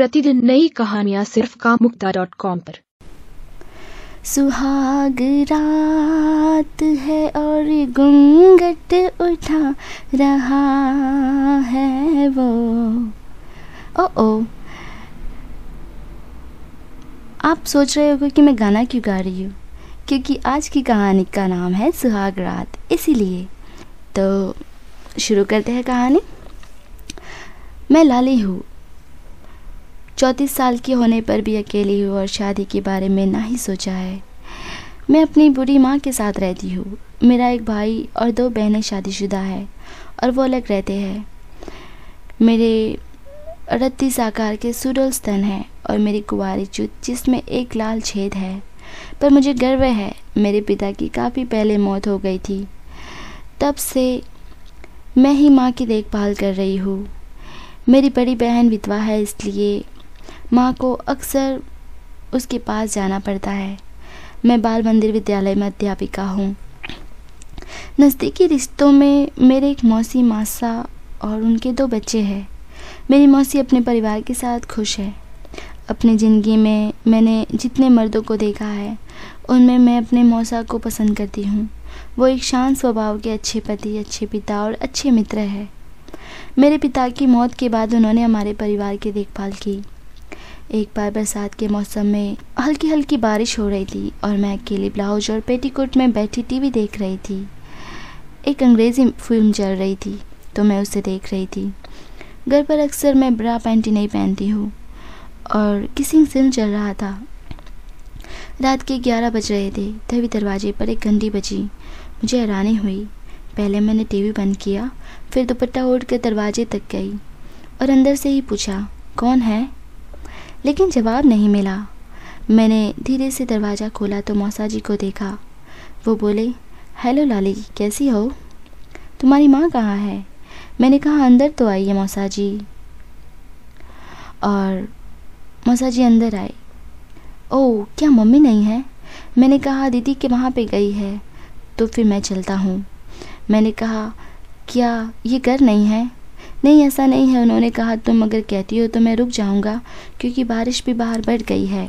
प्रतिदिन नई कहानियाँ सिर्फ़ कामुक्ता डॉट कॉम पर। सुहाग रात है और गुंगट उठा रहा है वो। ओ ओ। आप सोच रहे होगे कि मैं गाना क्यों गा रही हूँ? क्योंकि आज की कहानी का नाम है सुहाग रात, इसीलिए। तो शुरू करते हैं कहानी। मैं लाली हूँ चौंतीस साल की होने पर भी अकेली हूँ और शादी के बारे में ना ही सोचा है। मैं अपनी बुरी माँ के साथ रहती हूँ। मेरा एक भाई और दो बहनें शादीशुदा है और वो अलग रहते हैं। मेरे अड़तीस आकार के सुडल स्तन हैं और मेरी कुंवारी चुत, जिसमें एक लाल छेद है। पर मुझे गर्व है, मेरे पिता की काफ़ी पहले मौत हो गई थी। तब से मैं ही माँ की देखभाल कर रही हूँ। मेरी बड़ी बहन विधवा है, इसलिए माँ को अक्सर उसके पास जाना पड़ता है। मैं बाल मंदिर विद्यालय में अध्यापिका हूँ। नज़दीकी रिश्तों में मेरे एक मौसी मासा और उनके दो बच्चे हैं। मेरी मौसी अपने परिवार के साथ खुश है। अपनी ज़िंदगी में मैंने जितने मर्दों को देखा है, उनमें मैं अपने मौसा को पसंद करती हूँ। वो एक शांत स्वभाव के अच्छे पति, अच्छे पिता और अच्छे मित्र है। मेरे पिता की मौत के बाद उन्होंने हमारे परिवार की देखभाल की। एक बार बरसात के मौसम में हल्की हल्की बारिश हो रही थी और मैं अकेली ब्लाउज और पेटीकोट में बैठी टीवी देख रही थी। एक अंग्रेज़ी फ़िल्म चल रही थी तो मैं उसे देख रही थी। घर पर अक्सर मैं ब्रा पैंटी नहीं पहनती हूँ और किसिंग सीन चल रहा था। रात के ग्यारह बज रहे थे, तभी दरवाजे पर एक घंटी बजी। मुझे हैरानी हुई। पहले मैंने टीवी बंद किया, फिर दुपट्टा ओढ़ कर दरवाजे तक गई और अंदर से ही पूछा, कौन है? लेकिन जवाब नहीं मिला। मैंने धीरे से दरवाज़ा खोला तो मौसा जी को देखा। वो बोले, हेलो लाली, कैसी हो? तुम्हारी माँ कहाँ है? मैंने कहा, अंदर तो आइए मौसा जी। और मौसा जी अंदर आए। ओह क्या मम्मी नहीं है? मैंने कहा, दीदी के वहाँ पे गई है तो फिर मैं चलता हूँ। मैंने कहा, क्या ये घर नहीं है? नहीं, ऐसा नहीं है, उन्होंने कहा, तुम अगर कहती हो तो मैं रुक जाऊँगा, क्योंकि बारिश भी बाहर बढ़ गई है।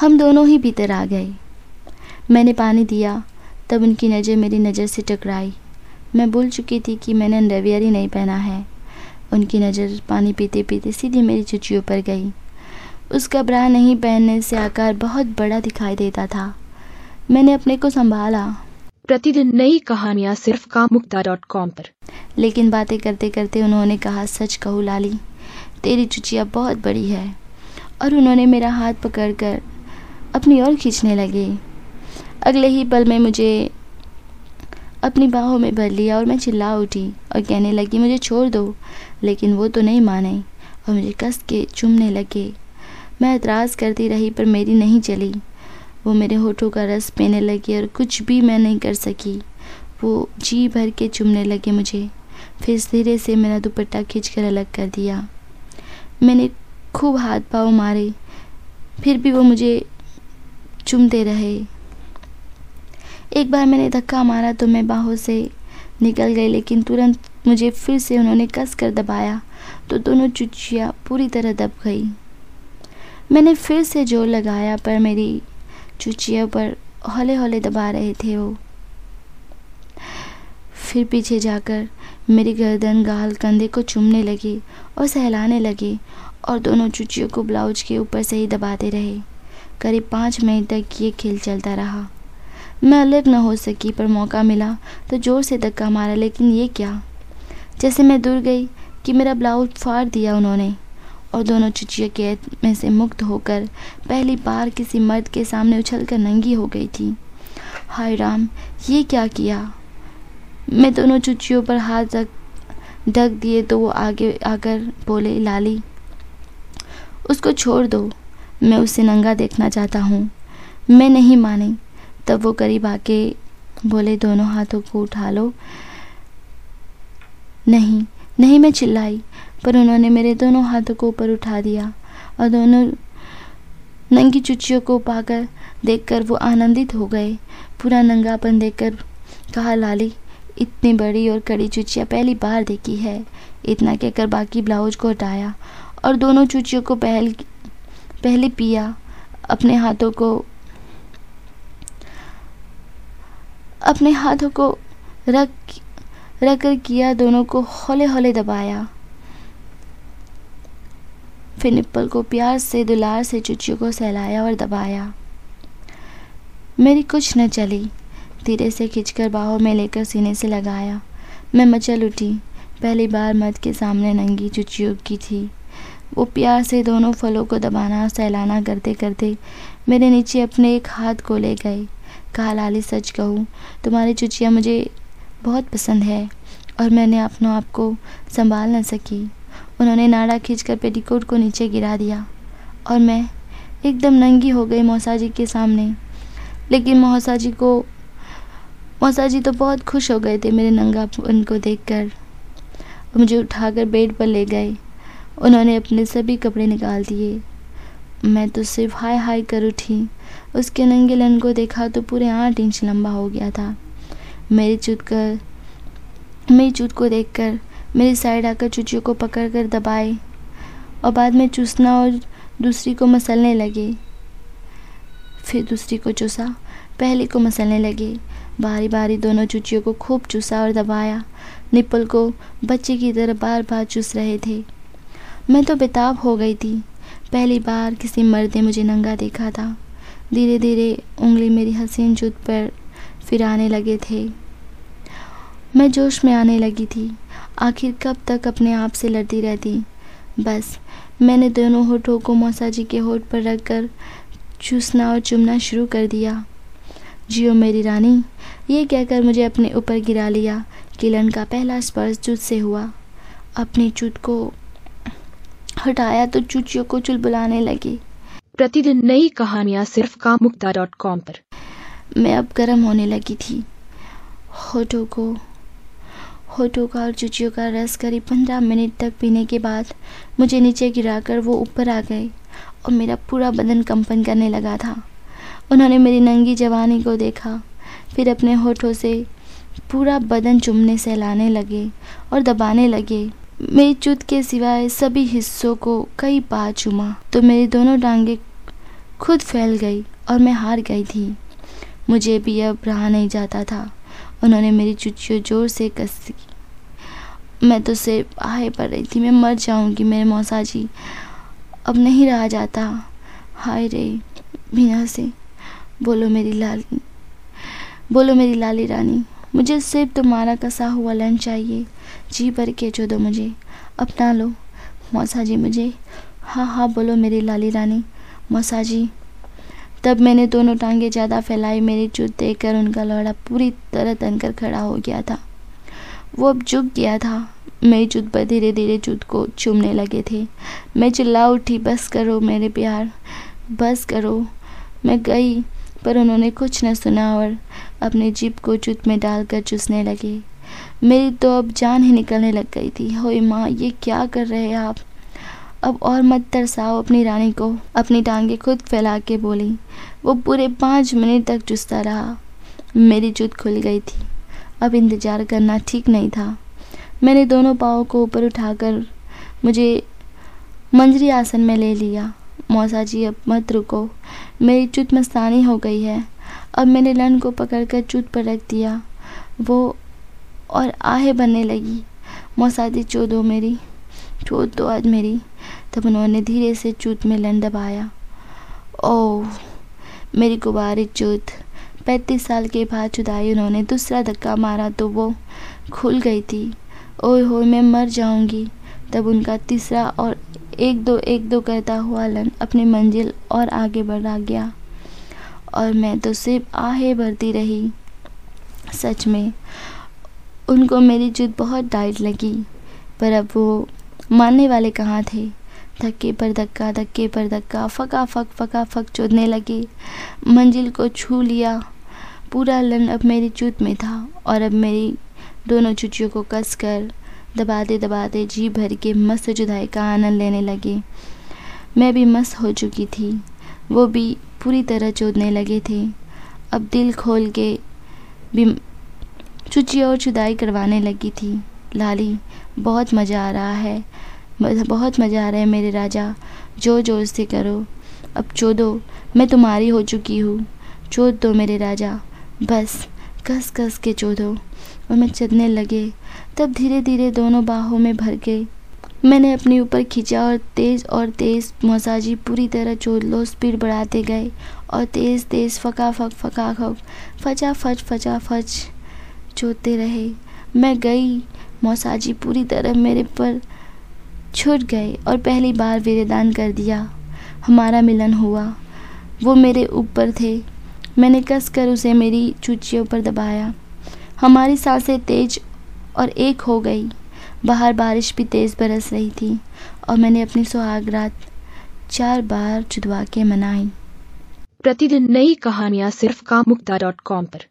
हम दोनों ही भीतर आ गए। मैंने पानी दिया, तब उनकी नज़र मेरी नज़र से टकराई। मैं भूल चुकी थी कि मैंने अंडरवियर ही नहीं पहना है। उनकी नज़र पानी पीते पीते सीधी मेरी चुचियों पर गई। उसका ब्रा नहीं पहनने से आकार बहुत बड़ा दिखाई देता था। मैंने अपने को संभाला। प्रतिदिन नई कहानियाँ सिर्फ़ कामुक्ता डॉट कॉम पर। लेकिन बातें करते करते उन्होंने कहा, सच कहूँ लाली, तेरी चुचिया बहुत बड़ी है। और उन्होंने मेरा हाथ पकड़कर अपनी ओर खींचने लगे। अगले ही पल में मुझे अपनी बाहों में भर लिया और मैं चिल्ला उठी और कहने लगी, मुझे छोड़ दो। लेकिन वो तो नहीं माने और मुझे कस के चुमने लगे। मैं एतराज़ करती रही पर मेरी नहीं चली। वो मेरे होठों का रस पीने लगी और कुछ भी मैं नहीं कर सकी। वो जी भर के चुमने लगे मुझे। फिर धीरे से मेरा दुपट्टा खींच कर अलग कर दिया। मैंने खूब हाथ पाँव मारे। फिर भी वो मुझे चुमते रहे। एक बार मैंने धक्का मारा तो मैं बाहों से निकल गई, लेकिन तुरंत मुझे फिर से उन्होंने कस कर दबाया तो दोनों चुचियाँ पूरी तरह दब गई। मैंने फिर से ज़ोर लगाया, पर मेरी चुचिया पर हौले हौले दबा रहे थे वो। फिर पीछे जाकर मेरी गर्दन, गाल, कंधे को चूमने लगे और सहलाने लगे और दोनों चुचियों को ब्लाउज के ऊपर से ही दबाते रहे। करीब पाँच मिनट तक ये खेल चलता रहा। मैं अलग न हो सकी, पर मौका मिला तो ज़ोर से धक्का मारा, लेकिन ये क्या? जैसे मैं दूर गई कि मेरा ब्लाउज फाड़ दिया उन्होंने। और दोनों चुचिया कैद में से मुक्त होकर पहली बार किसी मर्द के सामने उछल कर नंगी हो गई थी। हाय राम, ये क्या किया? मैं दोनों चुचियों पर हाथ तक ढक दिए तो वो आगे आकर बोले, लाली, उसको छोड़ दो, मैं उसे नंगा देखना चाहता हूँ। मैं नहीं मानी। तब वो करीब आके बोले, दोनों हाथों को उठा लो। नहीं नहीं मैं चिल्लाई। पर उन्होंने मेरे दोनों हाथों को ऊपर उठा दिया और दोनों नंगी चुचियों को पाकर देखकर वो आनंदित हो गए। पूरा नंगापन देखकर कहा, लाली, इतनी बड़ी और कड़ी चुचिया पहली बार देखी है। इतना कहकर बाकी ब्लाउज को हटाया और दोनों चूचियों को पहल, पहले पिया, अपने हाथों को, अपने हाथों को रख रख कर किया, दोनों को हौले हौले दबाया। फिर निप्पल को प्यार से, दुलार से चुचियों को सहलाया और दबाया। मेरी कुछ न चली। धीरे से खिंचकर बाहों में लेकर सीने से लगाया। मैं मचल उठी। पहली बार मद के सामने नंगी चुचियों की थी। वो प्यार से दोनों फलों को दबाना, सहलाना करते करते मेरे नीचे अपने एक हाथ को ले गए। कहा, लाली, सच कहूँ, तुम्हारी चुचिया मुझे बहुत पसंद है और मैंने अपनों आप को संभाल न सकी। उन्होंने नाड़ा खींचकर पेटीकोट को नीचे गिरा दिया और मैं एकदम नंगी हो गई मौसा जी के सामने। लेकिन मौसा जी को मौसा जी तो बहुत खुश हो गए थे मेरे नंगा उनको देख देखकर। मुझे उठाकर बेड पर ले गए। उन्होंने अपने सभी कपड़े निकाल दिए। मैं तो सिर्फ़ हाय हाय कर उठी। उसके नंगे लन को देखा तो पूरे आठ इंच लंबा हो गया था। मेरी चुट कर मेरी चुट को देखकर मेरी साइड आकर चुचियों को पकड़ कर दबाए और बाद में चूसना और दूसरी को मसलने लगे। फिर दूसरी को चूसा, पहली को मसलने लगे। बारी बारी दोनों चुचियों को खूब चूसा और दबाया। निप्पल को बच्चे की तरह बार बार चूस रहे थे। मैं तो बेताब हो गई थी। पहली बार किसी मर्द ने मुझे नंगा देखा था। धीरे धीरे उंगली मेरी हसीन जुद पर फिर आने लगे थे। मैं जोश में आने लगी थी। आखिर कब तक अपने आप से लड़ती रहती? बस मैंने दोनों होठों को मौसा जी के होठ पर रख कर चूसना और चुमना शुरू कर दिया। जियो मेरी रानी ये कहकर मुझे अपने ऊपर गिरा लिया किलन का पहला स्पर्श चुत से हुआ। अपनी चुत को हटाया तो चूचियों को चुलबुलाने लगी। प्रतिदिन नई कहानियाँ सिर्फ़ कामुक्ता डॉट कॉम पर। मैं अब गर्म होने लगी थी। होठों को होठों का और चुचियों का रस करीब पंद्रह मिनट तक पीने के बाद मुझे नीचे गिराकर वो ऊपर आ गए और मेरा पूरा बदन कंपन करने लगा था। उन्होंने मेरी नंगी जवानी को देखा, फिर अपने होठों से पूरा बदन चुमने सहलाने लगे और दबाने लगे। मेरी चुत के सिवाय सभी हिस्सों को कई बार चुमा तो मेरी दोनों टांगे खुद फैल गई और मैं हार गई थी। मुझे भी अब रहा नहीं जाता था। उन्होंने मेरी चुच्चियों ज़ोर से कस दी। मैं तो सिर्फ़ आहे पड़ रही थी, मैं मर जाऊँगी, मेरे मौसा जी। अब नहीं रहा जाता। हाय रे बिना से। बोलो मेरी लाली। बोलो मेरी लाली रानी, मुझे सिर्फ़ तुम्हारा कसा हुआ लन चाहिए। जी भर के जो दो मुझे, अपना लो। मौसा जी मुझे। हाँ हाँ बोलो मेरी लाली रानी। मौसा जी तब मैंने दोनों टांगे ज़्यादा फैलाई, मेरी चुत देखकर उनका लौड़ा पूरी तरह तनकर खड़ा हो गया था। वो अब झुक गया था। मेरी चुत पर धीरे धीरे चुत को चूमने लगे थे। मैं चिल्ला उठी, बस करो मेरे प्यार, बस करो। मैं गई, पर उन्होंने कुछ न सुना और अपने जीप को चुत में डालकर चूसने लगे। मेरी तो अब जान ही निकलने लग गई थी। हो माँ, ये क्या कर रहे हैं आप? अब और मत तरसाओ अपनी रानी को, अपनी टांगे खुद फैला के बोली। वो पूरे पाँच मिनट तक चुसता रहा। मेरी जुत खुल गई थी। अब इंतज़ार करना ठीक नहीं था। मैंने दोनों पाँव को ऊपर उठाकर मुझे मंजरी आसन में ले लिया। मौसा जी, अब मत रुको। मेरी चुत मस्तानी हो गई है। अब मैंने लन को पकड़कर चुत पर रख दिया। वो और आहे बनने लगी। मौसादी चो दो मेरी चोट दो आज मेरी। तब उन्होंने धीरे से चूत में लन दबाया। ओह, मेरी गुबारी चूत। पैंतीस साल के बाद चुदाई उन्होंने दूसरा धक्का मारा तो वो खुल गई थी। ओए हो मैं मर जाऊँगी। तब उनका तीसरा और एक दो एक दो करता हुआ लन अपनी मंजिल और आगे बढ़ा गया। और मैं तो सिर्फ़ आहे भरती रही, सच में। उनको मेरी जिद बहुत डाइट लगी, पर अब वो मानने वाले कहाँ थे? धक्के पर धक्का, धक्के पर धक्का, फका, फक फका, फक चोदने लगे। मंजिल को छू लिया। पूरा लन अब मेरी चूत में था और अब मेरी दोनों चुचियों को कस कर दबाते दबाते जी भर के मस्त जुदाई का आनंद लेने लगे। मैं भी मस्त हो चुकी थी। वो भी पूरी तरह चोदने लगे थे। अब दिल खोल के भी चुची और चुदाई करवाने लगी थी। लाली, बहुत मज़ा आ रहा है। बहुत मज़ा आ रहा है मेरे राजा। जो ज़ोर से करो। अब चोदो, मैं तुम्हारी हो चुकी हूँ। चोद दो मेरे राजा। बस कस कस के चोदो। और मैं चलने लगे। तब धीरे धीरे दोनों बाहों में भर गए। मैंने अपने ऊपर खींचा और तेज़ और तेज़ मसाजी पूरी तरह चोद लो स्पीड बढ़ाते गए। और तेज़ तेज़ फका फक फका फक फचा फच फचा फच चोते रहे। मैं गई। मौसाजी पूरी तरह मेरे पर छूट गए और पहली बार वीरदान कर दिया। हमारा मिलन हुआ। वो मेरे ऊपर थे। मैंने कस कर उसे मेरी चूचियों पर दबाया। हमारी साँसें तेज और एक हो गई। बाहर बारिश भी तेज़ बरस रही थी और मैंने अपनी सुहागरात चार बार चुदवा के मनाई। प्रतिदिन नई कहानियाँ सिर्फ़ कामुक्ता डॉट कॉम पर।